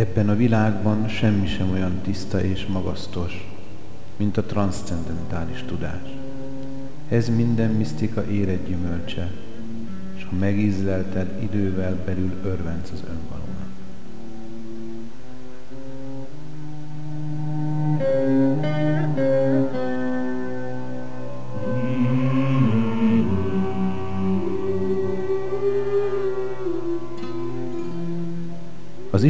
Ebben a világban semmi sem olyan tiszta és magasztos, mint a transzcendentális tudás. Ez minden misztika éred gyümölcse, és ha megízlelted, idővel belül örvenc az önvalónak.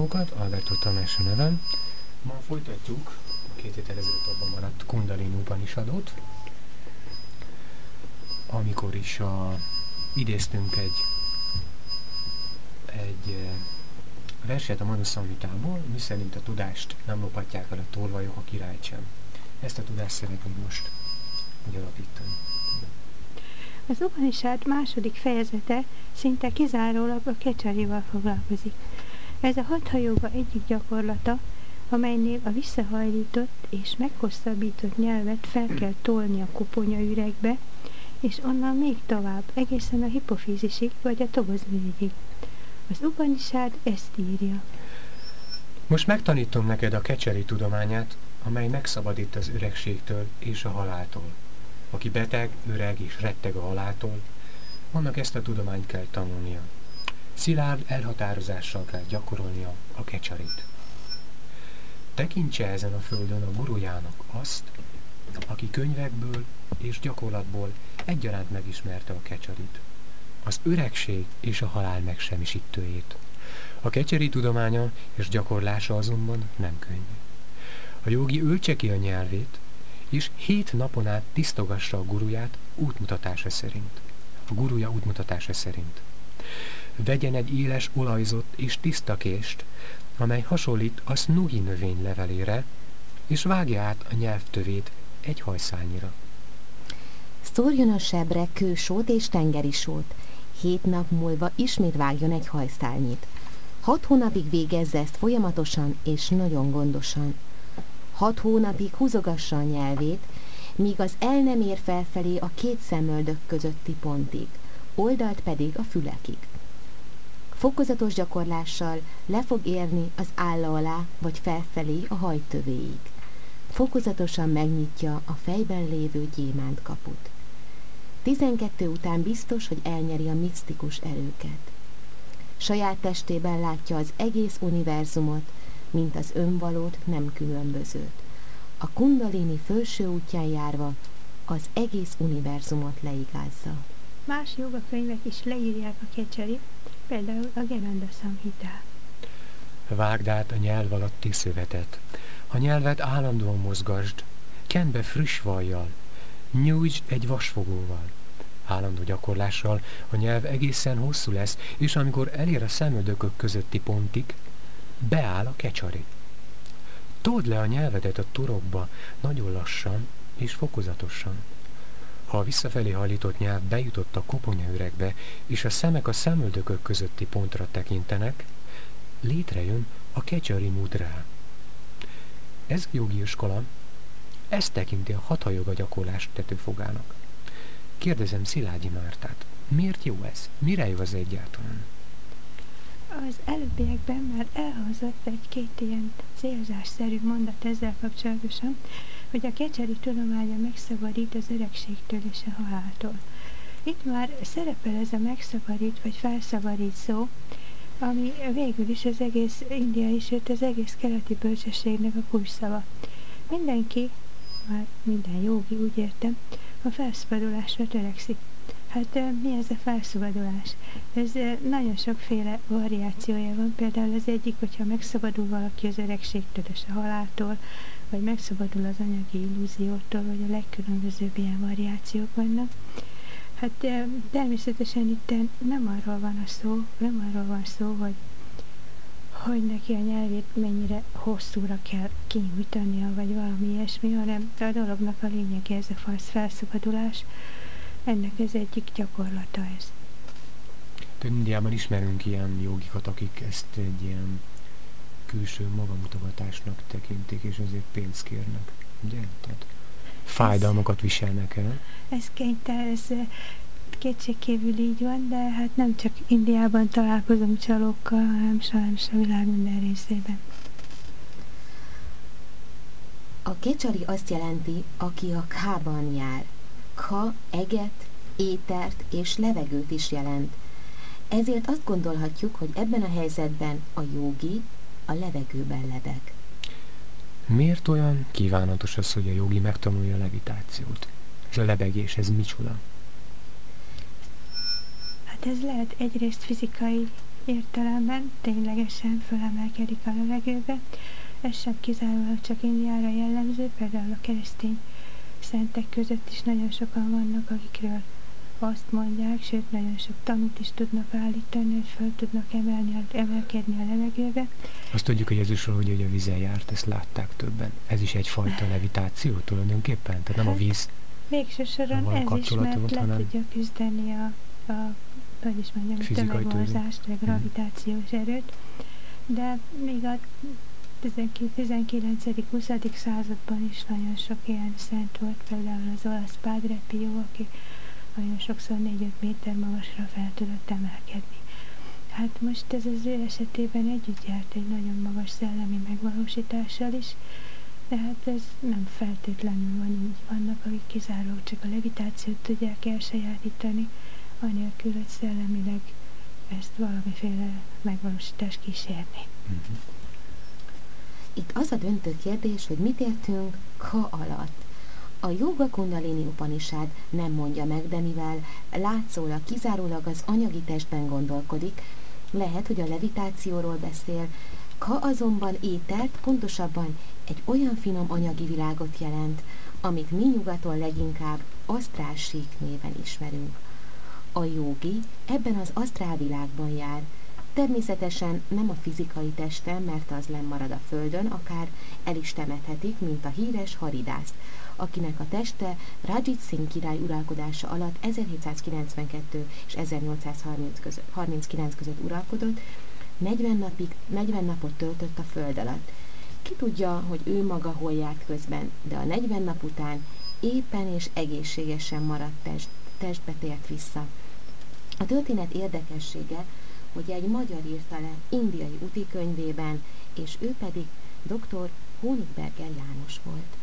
Hallgatókat, Alberto Tamás nevem. Ma folytatjuk a két héttel ezelőtt abban maradt Kundalini Upanishadot, amikor is a, idéztünk egy, egy eh, verset a Manu Samhitából, miszerint a tudást nem lophatják el a tolvajok, a királyt sem. Ezt a tudást szeretnénk most gyarapítani. Az Upanishad második fejezete szinte kizárólag a kecsarival foglalkozik. Ez a hatha joga egyik gyakorlata, amelynél a visszahajlított és meghosszabbított nyelvet fel kell tolni a koponya üregbe, és onnan még tovább, egészen a hipofízisig vagy a tobozmirigyig. Az Upanishad ezt írja. Most megtanítom neked a kecseri tudományát, amely megszabadít az öregségtől és a haláltól. Aki beteg, öreg és retteg a haláltól, annak ezt a tudományt kell tanulnia. Szilárd elhatározással kell gyakorolnia a kecsarit. Tekintse ezen a földön a gurujának azt, aki könyvekből és gyakorlatból egyaránt megismerte a kecsarit, az öregség és a halál megsemmisítőjét. A kecseri tudománya és gyakorlása azonban nem könnyű. A jogi öltse ki a nyelvét, és hét napon át tisztogassa a guruját útmutatása szerint. A guruja útmutatása szerint. Vegyen egy éles olajzott és tiszta kést, amely hasonlít a snugi növény levelére, és vágja át a nyelvtövét egy hajszálnyira. Szórjon a sebre kősót és tengeri sót. Hét nap múlva ismét vágjon egy hajszálnyit. Hat hónapig végezze ezt folyamatosan és nagyon gondosan. Hat hónapig húzogassa a nyelvét, míg az el nem ér felfelé a két szemöldök közötti pontig, oldalt pedig a fülekig. Fokozatos gyakorlással le fog érni az álla alá vagy felfelé a hajtövéig. Fokozatosan megnyitja a fejben lévő gyémánt kaput. 12 után biztos, hogy elnyeri a misztikus erőket. Saját testében látja az egész univerzumot, mint az önvalót nem különbözőt. A kundalini felső útján járva az egész univerzumot leigázza. Más jogakönyvek is leírják a kecseri, például a Geranda Samhita. Vágd át a nyelv alatti szövetet. A nyelvet állandóan mozgasd, kend be friss vajjal, nyújtsd egy vasfogóval. Állandó gyakorlással a nyelv egészen hosszú lesz, és amikor elér a szemöldökök közötti pontig, beáll a kecsari. Told le a nyelvedet a turokba, nagyon lassan és fokozatosan. A visszafelé hajlított nyelv bejutott a koponyaüregbe, és a szemek a szemöldökök közötti pontra tekintenek, létrejön a kecsari mudrá. Ez a jogi iskola, ezt tekinti a hatajoga gyakorlás tetőfogának. Kérdezem Szilágyi Mártát, miért jó ez? Mire jó az egyáltalán? Az előbbiekben már elhozott egy-két ilyen célzásszerű mondat ezzel kapcsolatosan, hogy a kecseri tudománya megszabadít az öregségtől és a haláltól. Itt már szerepel ez a megszabadít vagy felszabadít szó, ami végül is az egész indiai, sőt az egész keleti bölcsességnek a kulcsszava. Mindenki, már minden jogi, úgy értem, a felszabadulásra törekszik. Hát mi ez a felszabadulás? Ez nagyon sokféle variációja van. Például az egyik, hogyha megszabadul valaki az öregségtől és a haláltól, vagy megszabadul az anyagi illúziótól, vagy a legkülönbözőbb ilyen variációk vannak. Hát természetesen itt nem arról van a szó, nem arról van szó, hogy hogy neki a nyelvét mennyire hosszúra kell kinyújtania, vagy valami ilyesmi, hanem a dolognak a lényege ez a felszabadulás, ennek ez egyik gyakorlata ez. De Indiában ismerünk ilyen jogikat, akik ezt egy ilyen külső magamutogatásnak tekintik, és azért pénzt kérnek, ugye? Tehát fájdalmakat viselnek el. Ez kénytel, ez kétségkívül így van, de hát nem csak Indiában találkozom csalókkal, hanem sajnos a világ minden részében. A kecsari azt jelenti, aki a kában jár. Kha eget, étert és levegőt is jelent. Ezért azt gondolhatjuk, hogy ebben a helyzetben a jogi a levegőben lebeg. Miért olyan kívánatos az, hogy a jogi megtanulja a levitációt? Ez a lebegés, ez micsoda? Hát ez lehet egyrészt fizikai értelemben, ténylegesen fölemelkedik a levegőbe. Ez sem kizárólag csak Indiára jellemző, például a keresztény szentek között is nagyon sokan vannak, akikről azt mondják, sőt nagyon sok tanút is tudnak állítani, hogy fel tudnak emelni, emelkedni a levegőbe. Azt tudjuk, hogy Jézusról, hogy, hogy a vízen járt, ezt látták többen. Ez is egyfajta levitáció tulajdonképpen? Tehát nem hát, a víz Végső soron ez is, mert volt, le hanem... tudja küzdeni a, a hogy is mondjam, tömegmozgást, vagy gravitációs erőt, de még a 19.-20. században is nagyon sok ilyen szent volt, például az olasz Padre Pio, aki nagyon sokszor 4-5 méter magasra fel tudott emelkedni. Hát most ez az ő esetében együtt járt egy nagyon magas szellemi megvalósítással is, de hát ez nem feltétlenül van így. Vannak, akik kizárólag csak a levitációt tudják elsajátítani, anélkül, hogy szellemileg ezt valamiféle megvalósítás kísérni. Mm-hmm. Itt az a döntő kérdés, hogy mit értünk ka alatt. A Yoga Kundalini Upanishad nem mondja meg, de mivel látszólag kizárólag az anyagi testben gondolkodik, lehet, hogy a levitációról beszél, Ka azonban ételt, pontosabban egy olyan finom anyagi világot jelent, amit mi nyugaton leginkább asztrálsík néven ismerünk. A jogi ebben az asztrálvilágban jár, Természetesen nem a fizikai testem, mert az marad a földön, akár el is temethetik, mint a híres haridászt, akinek a teste Rajit Singh király uralkodása alatt 1792 és 1839 között, között uralkodott, 40 napig, 40 napot töltött a föld alatt. Ki tudja, hogy ő maga hol járt közben, de a 40 nap után éppen és egészségesen maradt test, testbe tért vissza. A történet érdekessége, hogy egy magyar írta le indiai utikönyvében, és ő pedig dr. Honigberger János volt.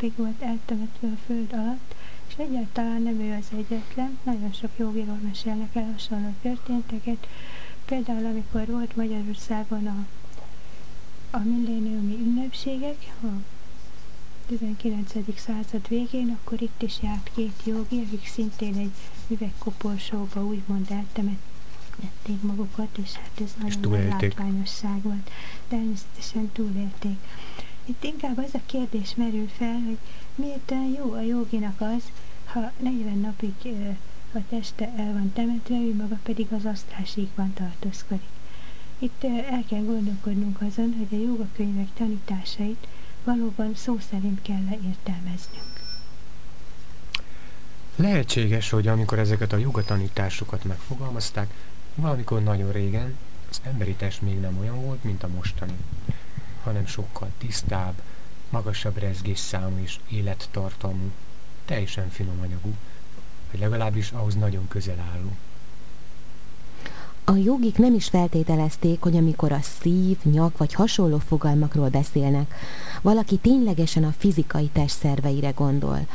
40 napig volt eltemetve a föld alatt, és egyáltalán nem ő az egyetlen, nagyon sok jogiról mesélnek el hasonló történteket, például amikor volt Magyarországon a, a milléniumi ünnepségek, a 19. század végén, akkor itt is járt két jogi, akik szintén egy üvegkoporsóba úgymond eltemették magukat, és hát ez nagyon nagy látványosság volt. Természetesen túlélték. Itt inkább az a kérdés merül fel, hogy miért olyan jó a joginak az, ha 40 napig a teste el van temetve, ő maga pedig az asztrásíkban tartózkodik. Itt el kell gondolkodnunk azon, hogy a jogakönyvek tanításait valóban szó szerint kell értelmeznünk. Lehetséges, hogy amikor ezeket a jogatanításokat megfogalmazták, valamikor nagyon régen az emberi test még nem olyan volt, mint a mostani, hanem sokkal tisztább, magasabb rezgésszámú és élettartalmú, teljesen finom anyagú, vagy legalábbis ahhoz nagyon közel álló. A jogik nem is feltételezték, hogy amikor a szív, nyak vagy hasonló fogalmakról beszélnek, valaki ténylegesen a fizikai testszerveire gondol.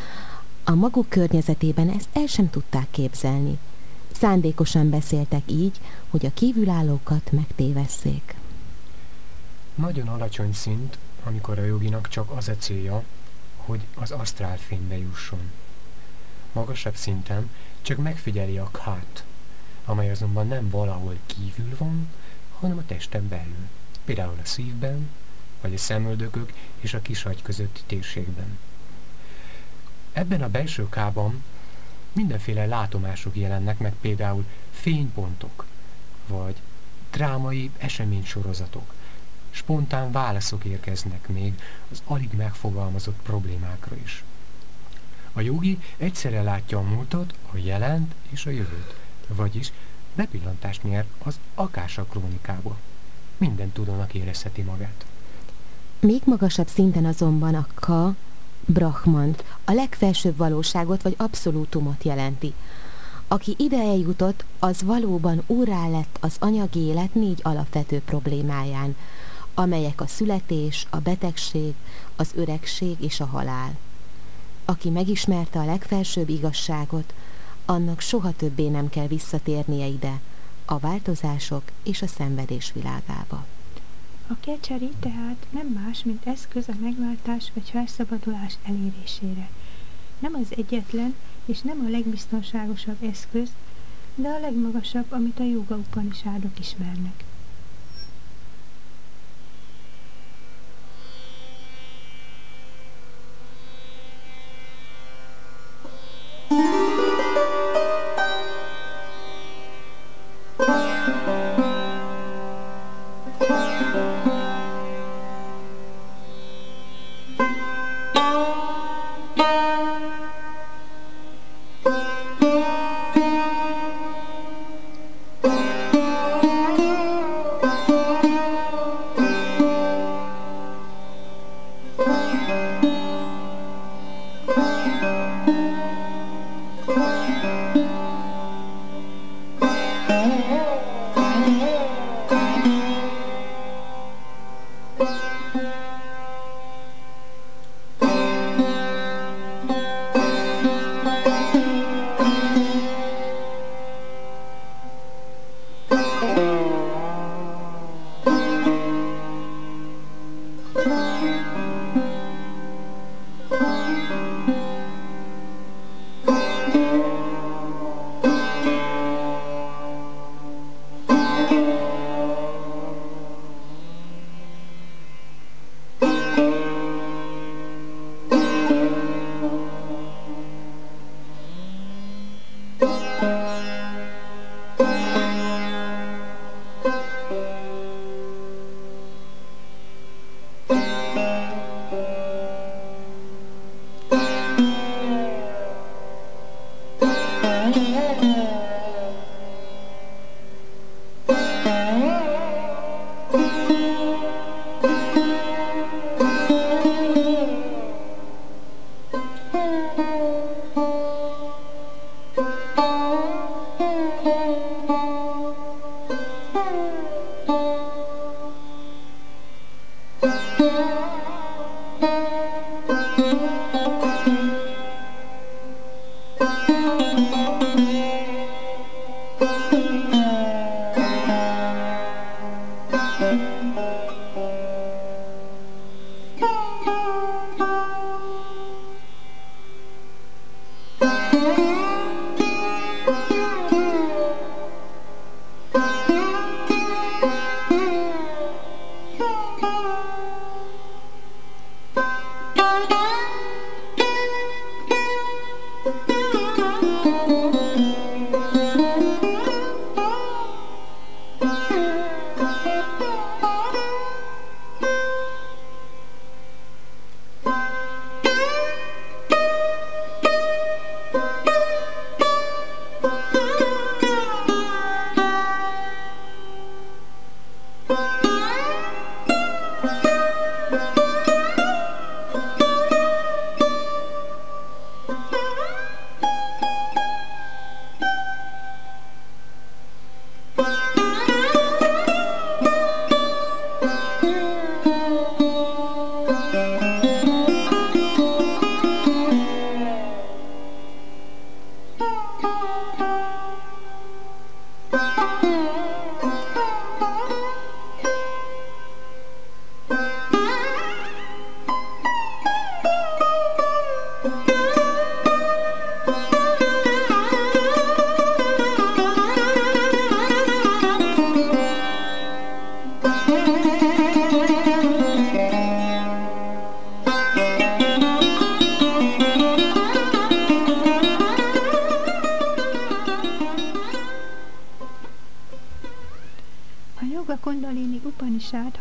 A maguk környezetében ezt el sem tudták képzelni. Szándékosan beszéltek így, hogy a kívülállókat megtévesszék. Nagyon alacsony szint, amikor a joginak csak az a célja, hogy az asztrálfénybe jusson. Magasabb szinten csak megfigyeli a kát, amely azonban nem valahol kívül van, hanem a testen belül, például a szívben, vagy a szemöldökök és a kisagy közötti térségben. Ebben a belső kában mindenféle látomások jelennek meg, például fénypontok, vagy drámai eseménysorozatok, spontán válaszok érkeznek még az alig megfogalmazott problémákra is. A jogi egyszerre látja a múltat, a jelent és a jövőt, vagyis bepillantást nyer az akása krónikába. Minden tudónak érezheti magát. Még magasabb szinten azonban a ka, Brahmant, a legfelsőbb valóságot vagy abszolútumot jelenti. Aki ide eljutott, az valóban úrá lett az anyagi élet négy alapvető problémáján, amelyek a születés, a betegség, az öregség és a halál. Aki megismerte a legfelsőbb igazságot, annak soha többé nem kell visszatérnie ide, a változások és a szenvedés világába. A kecseri tehát nem más, mint eszköz a megváltás vagy felszabadulás elérésére. Nem az egyetlen és nem a legbiztonságosabb eszköz, de a legmagasabb, amit a joga upanishádok ismernek.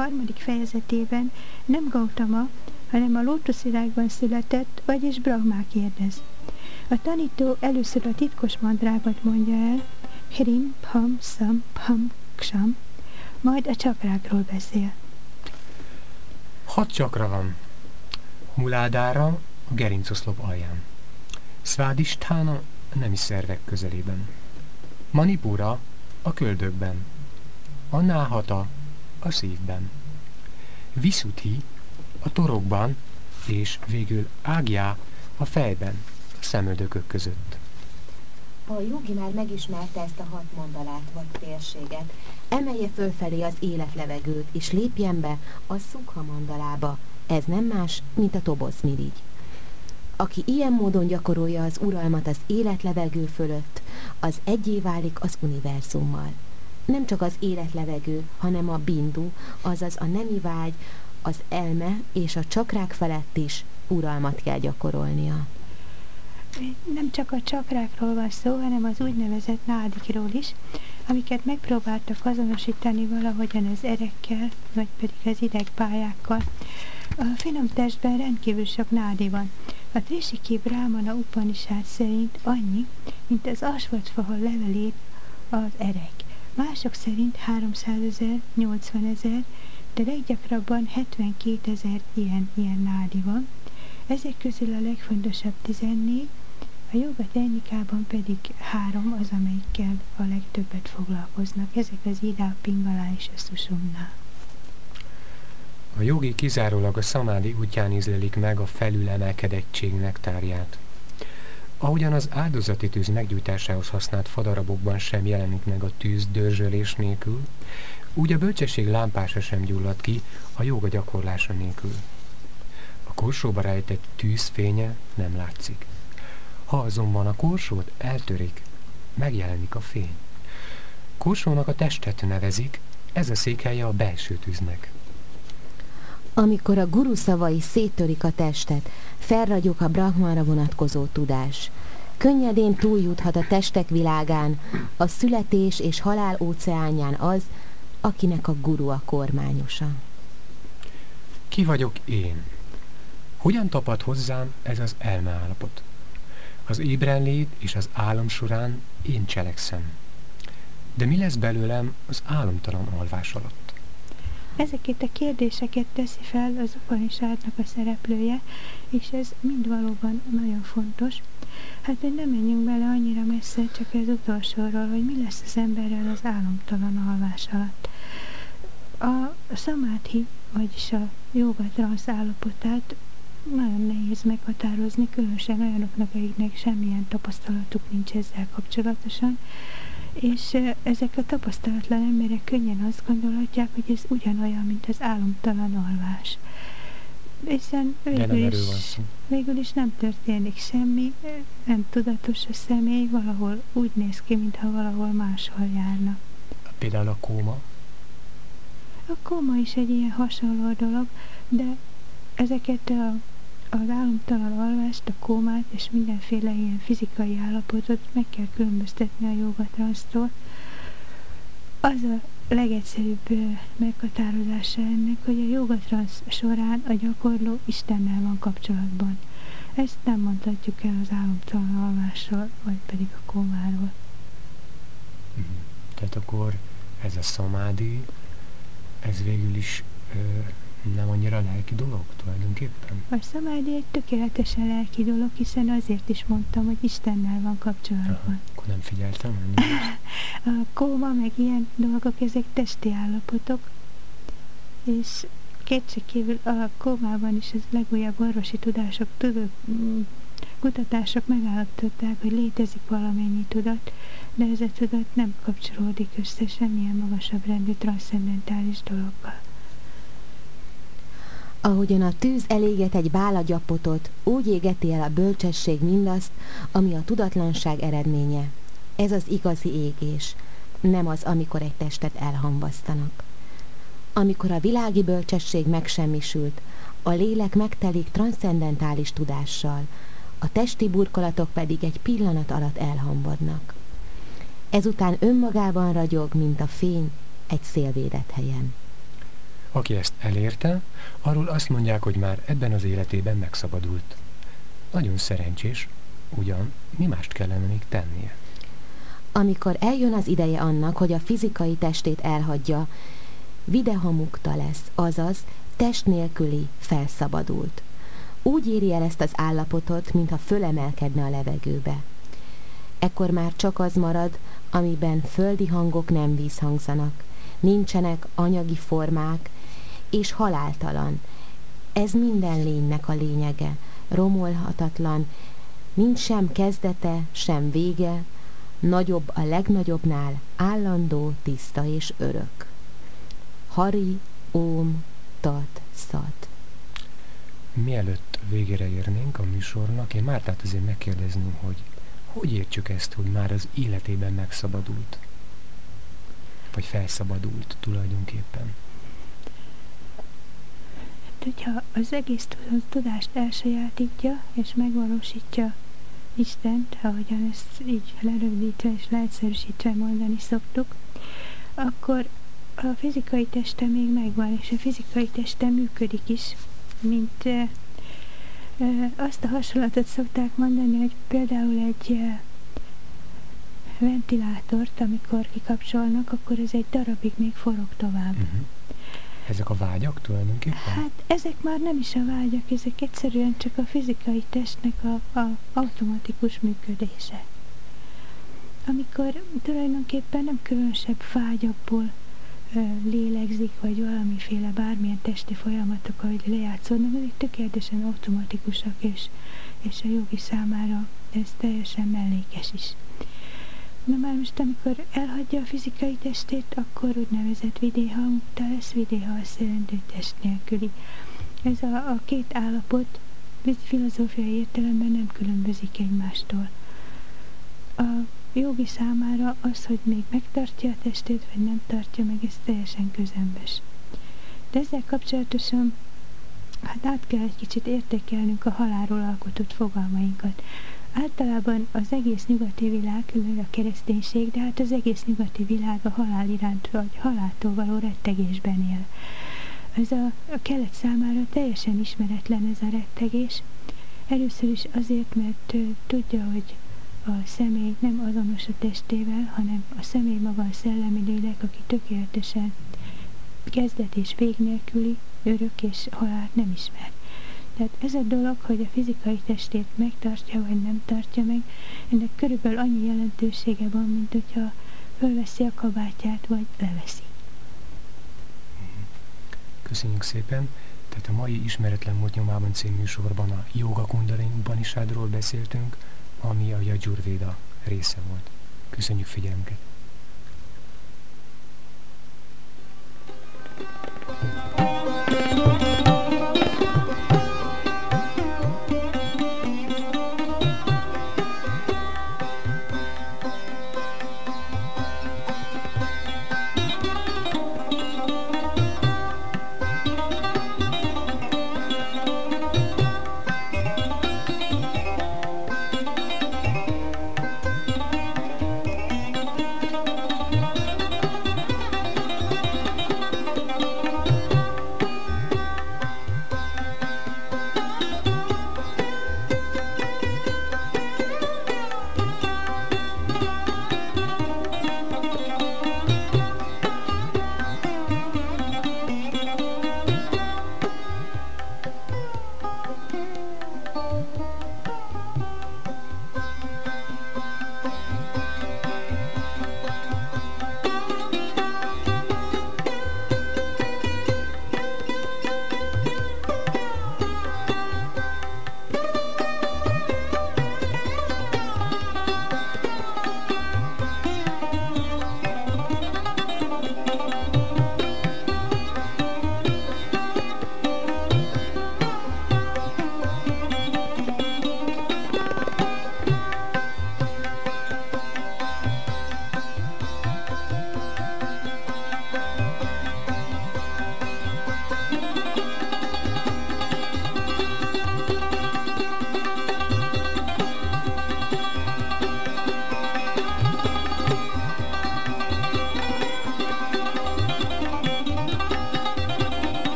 Harmadik fejezetében nem Gautama, hanem a lótuszvilágban született, vagyis Brahmá kérdez. A tanító először a titkos mandrágot mondja el, Hrim, Pham, Sam, Pham, Ksam, majd a csakrákról beszél. Hat csakra van. Muládára a gerincoszlop alján. Svádistána a nemi szervek közelében. Manipura a köldökben. A náhata a szívben. Visuthi a torokban, és végül ágjá a fejben, a szemöldökök között. A jogi már megismerte ezt a hat mandalát vagy térséget. Emelje fölfelé az életlevegőt, és lépjen be a szukha mandalába. Ez nem más, mint a toboz mirigy. Aki ilyen módon gyakorolja az uralmat az életlevegő fölött, az egyé válik az univerzummal. Nem csak az életlevegő, hanem a bindu, azaz a nemi vágy, az elme és a csakrák felett is uralmat kell gyakorolnia. Nem csak a csakrákról van szó, hanem az úgynevezett nádikról is, amiket megpróbáltak azonosítani valahogyan az erekkel, vagy pedig az idegpályákkal. A finom testben rendkívül sok nádi van. A Trishiki Brahmana Upanishad szerint annyi, mint az asvatfahal levelét az erek. Mások szerint 300 ezer, 80 ezer, de leggyakrabban 72 ezer ilyen, ilyen nádi van. Ezek közül a legfontosabb 14, a joga technikában pedig három az, amelyikkel a legtöbbet foglalkoznak. Ezek az Ida, Pingala és a Susumna. A jogi kizárólag a szamádi útján ízlelik meg a felülemelkedettség nektárját. Ahogyan az áldozati tűz meggyújtásához használt fadarabokban sem jelenik meg a tűz dörzsölés nélkül, úgy a bölcsesség lámpása sem gyullad ki a joga gyakorlása nélkül. A korsóba rejtett tűzfénye nem látszik. Ha azonban a korsót eltörik, megjelenik a fény. Korsónak a testet nevezik, ez a székhelye a belső tűznek. Amikor a guru szavai széttörik a testet, felragyog a brahmára vonatkozó tudás. Könnyedén túljuthat a testek világán, a születés és halál óceánján az, akinek a guru a kormányosa. Ki vagyok én? Hogyan tapad hozzám ez az elmeállapot? Az ébrenlét és az álom során én cselekszem. De mi lesz belőlem az álomtalan alvás alatt? Ezeket a kérdéseket teszi fel az Upanishadnak a szereplője, és ez mind valóban nagyon fontos. Hát, hogy nem menjünk bele annyira messze, csak ez utolsóról, hogy mi lesz az emberrel az álomtalan alvás alatt. A szamáthi, vagyis a joga transz állapotát nagyon nehéz meghatározni, különösen olyanoknak, akiknek semmilyen tapasztalatuk nincs ezzel kapcsolatosan, és ezek a tapasztalatlan emberek könnyen azt gondolhatják, hogy ez ugyanolyan, mint az álomtalan alvás. Hiszen végül is, végül is nem történik semmi, nem tudatos a személy, valahol úgy néz ki, mintha valahol máshol járna. Például a kóma? A kóma is egy ilyen hasonló dolog, de ezeket a, az álomtalan alvást, a kómát és mindenféle ilyen fizikai állapotot meg kell különböztetni a jogatransztól. Az a legegyszerűbb meghatározása ennek, hogy a jogatransz során a gyakorló Istennel van kapcsolatban. Ezt nem mondhatjuk el az álomtalan alvásról, vagy pedig a kómáról. Mhm. Tehát akkor ez a szamádi, ez végül is nem annyira lelki dolog tulajdonképpen? A szamádi egy tökéletesen lelki dolog, hiszen azért is mondtam, hogy Istennel van kapcsolatban. Aha, akkor nem figyeltem? a kóma, meg ilyen dolgok, ezek testi állapotok, és kétségkívül a kómában is az legújabb orvosi tudások, tudok, mm, kutatások megállapították, hogy létezik valamennyi tudat, de ez a tudat nem kapcsolódik össze semmilyen magasabb rendű transzcendentális dologgal. Ahogyan a tűz eléget egy bálagyapotot, úgy égeti el a bölcsesség mindazt, ami a tudatlanság eredménye. Ez az igazi égés, nem az, amikor egy testet elhamvasztanak. Amikor a világi bölcsesség megsemmisült, a lélek megtelik transzcendentális tudással, a testi burkolatok pedig egy pillanat alatt elhamvadnak. Ezután önmagában ragyog, mint a fény egy szélvédett helyen. Aki ezt elérte, arról azt mondják, hogy már ebben az életében megszabadult. Nagyon szerencsés, ugyan mi mást kellene még tennie? Amikor eljön az ideje annak, hogy a fizikai testét elhagyja, videhamukta lesz, azaz test nélküli felszabadult. Úgy éri el ezt az állapotot, mintha fölemelkedne a levegőbe. Ekkor már csak az marad, amiben földi hangok nem vízhangzanak, nincsenek anyagi formák, és haláltalan. Ez minden lénynek a lényege, romolhatatlan, nincs sem kezdete, sem vége, nagyobb a legnagyobbnál, állandó, tiszta és örök. Hari, Óm, Tat, Szat. Mielőtt végére érnénk a műsornak, én Mártát azért megkérdezném, hogy hogy értjük ezt, hogy már az életében megszabadult? Vagy felszabadult tulajdonképpen? Hát, hogyha az egész tudást elsajátítja és megvalósítja Istent, ahogyan ezt így lerövidítve és leegyszerűsítve mondani szoktuk, akkor a fizikai teste még megvan, és a fizikai teste működik is, mint e, e, azt a hasonlatot szokták mondani, hogy például egy e, ventilátort, amikor kikapcsolnak, akkor ez egy darabig még forog tovább. Uh-huh. Ezek a vágyak tulajdonképpen? Hát ezek már nem is a vágyak, ezek egyszerűen csak a fizikai testnek a, a automatikus működése. Amikor tulajdonképpen nem különösebb vágyakból lélegzik, vagy valamiféle bármilyen testi folyamatok, ahogy lejátszódnak, ezek tökéletesen automatikusak, és, és a jogi számára ez teljesen mellékes is. Na már most, amikor elhagyja a fizikai testét, akkor úgynevezett vidéha mutta lesz, vidéha a szerendő test nélküli. Ez a, a két állapot filozófiai értelemben nem különbözik egymástól. A jogi számára az, hogy még megtartja a testét, vagy nem tartja meg, ez teljesen közembes. De ezzel kapcsolatosan hát át kell egy kicsit értékelnünk a halálról alkotott fogalmainkat. Általában az egész nyugati világ, a kereszténység, de hát az egész nyugati világ a halál iránt, vagy haláltól való rettegésben él. Ez a, a kelet számára teljesen ismeretlen ez a rettegés. Először is azért, mert tudja, hogy a személy nem azonos a testével, hanem a személy maga a szellemi lélek, aki tökéletesen kezdet és vég nélküli, örök és halált nem ismer. Tehát ez a dolog, hogy a fizikai testét megtartja, vagy nem tartja meg, ennek körülbelül annyi jelentősége van, mint hogyha fölveszi a kabátját, vagy leveszi. Köszönjük szépen! Tehát a mai Ismeretlen Mód nyomában című sorban a Yoga Kundalini Upanishadról beszéltünk, ami a Jajurvéda része volt. Köszönjük figyelmüket!